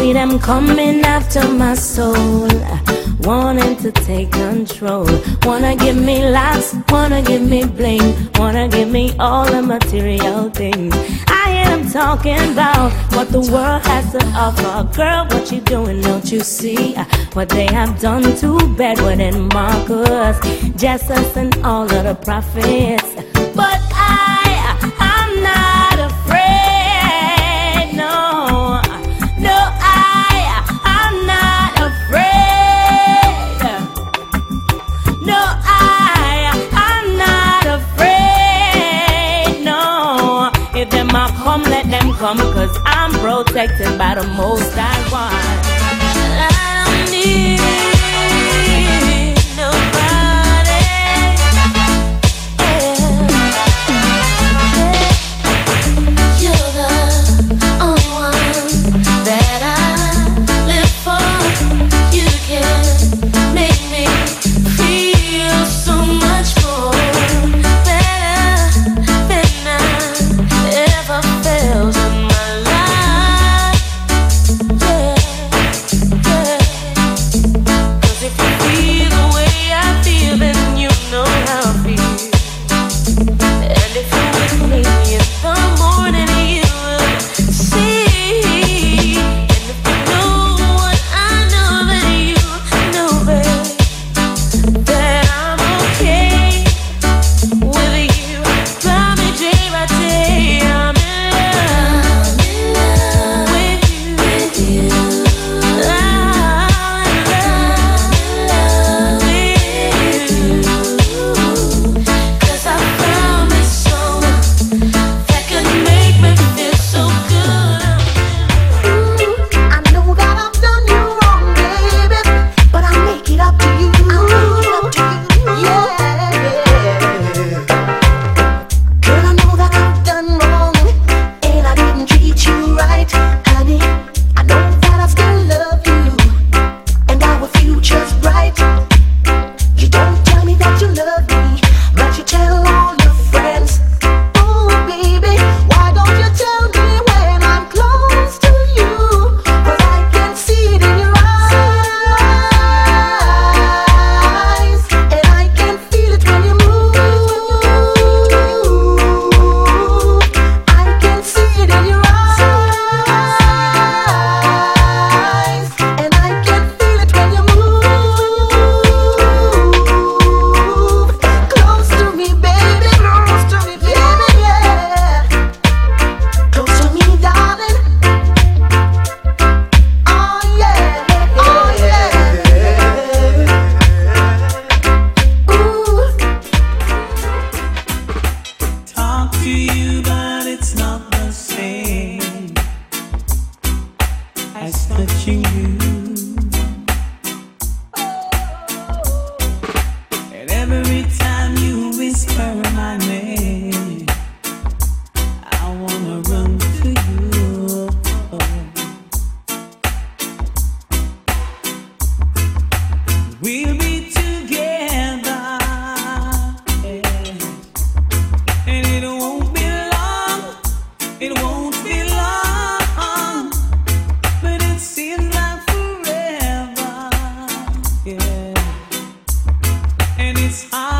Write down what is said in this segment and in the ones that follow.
See them coming after my soul, wanting to take control. Wanna give me laughs, wanna give me bling, wanna give me all the material things. I am talking about what the world has to offer. Girl, what you doing? Don't you see what they have done to Bedouin and Marcus, Jesus, and all of the prophets? to you. It's I.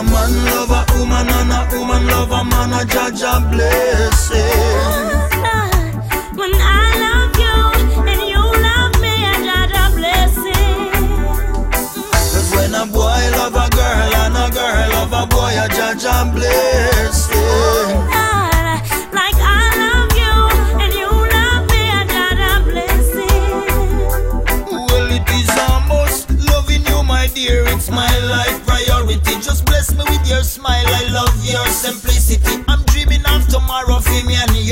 a man love a woman and a woman love a man, a judge a blessing.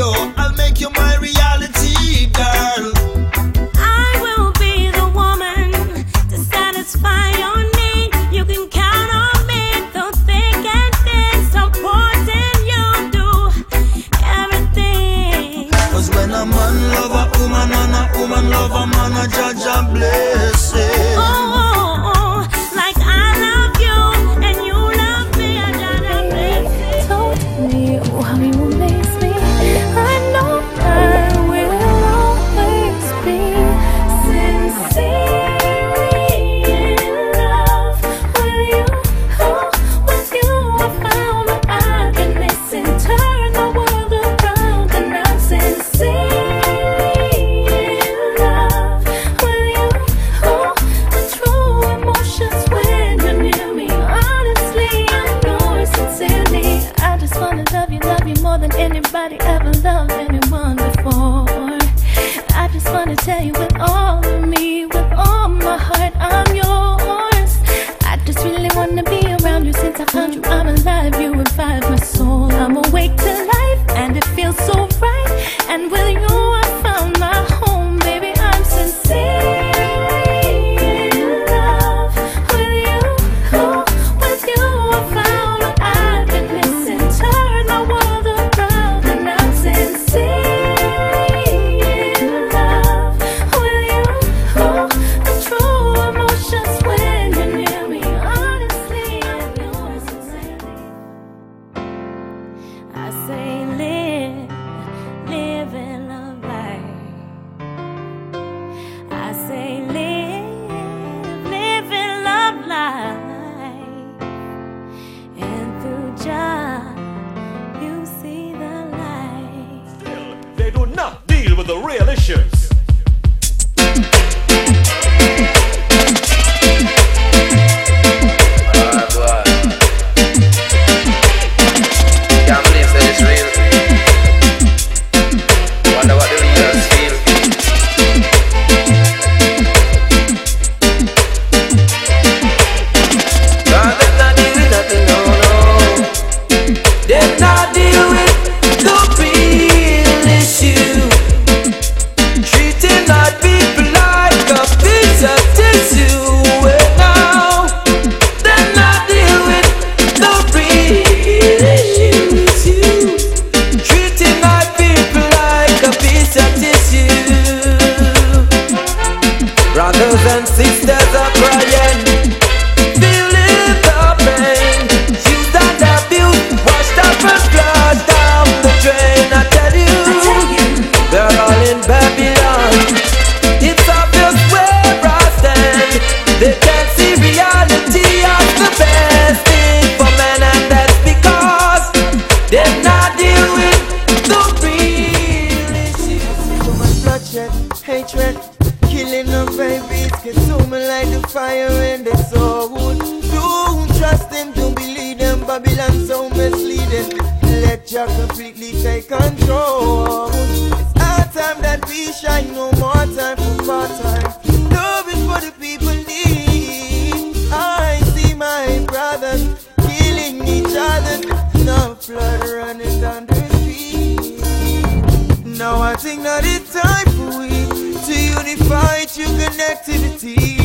I'll make you my reality, girl. I will be the woman to satisfy your need. You can count on me and. Supporting you do everything. Cause when a man love a woman and a woman love a man, a judge a blame. love anyone before. I just wanna tell you with all of me, with all my heart, I'm yours. I just really wanna be around you since I found you. I'm alive, you revive my soul. I'm awake to life, and it feels so right. And will you? deal with the real issues. Babylon so misleading. Let Jah completely take control. It's our time that we shine, no more time for part time. Love is what the people need. I see my brothers killing each other. No blood running down the street. Now I think that it's time for we to unify true connectivity.